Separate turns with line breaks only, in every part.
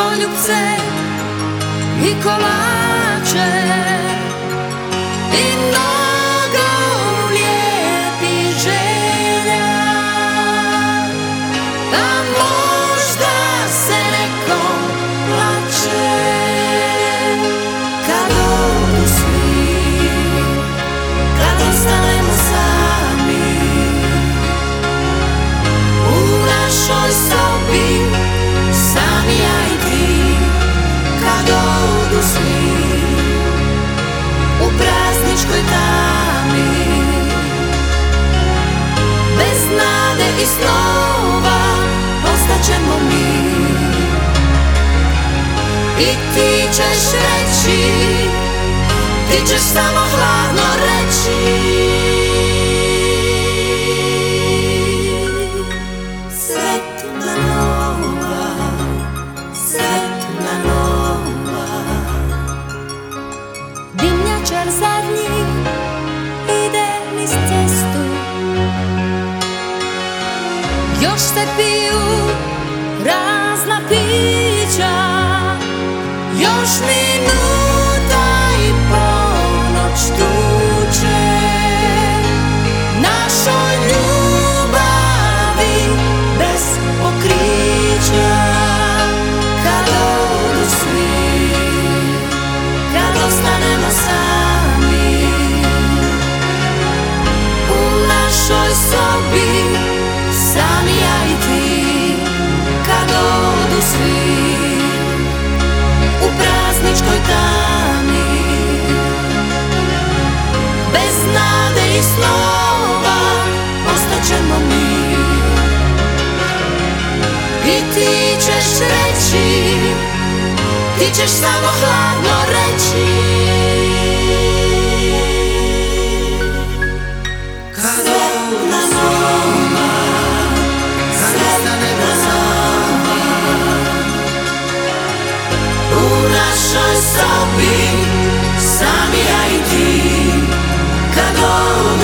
poljubce i kolače. I mnogo i snova ostaćemo mi. I ti ćeš reći, ti ćeš samo hladno reći Se piju razna pića. Još minuta i snova ostaćemo mi. I ti ćeš reći Ti ćeš samo hladno reći. U našoj sobi Sami ja i ti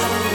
Yes.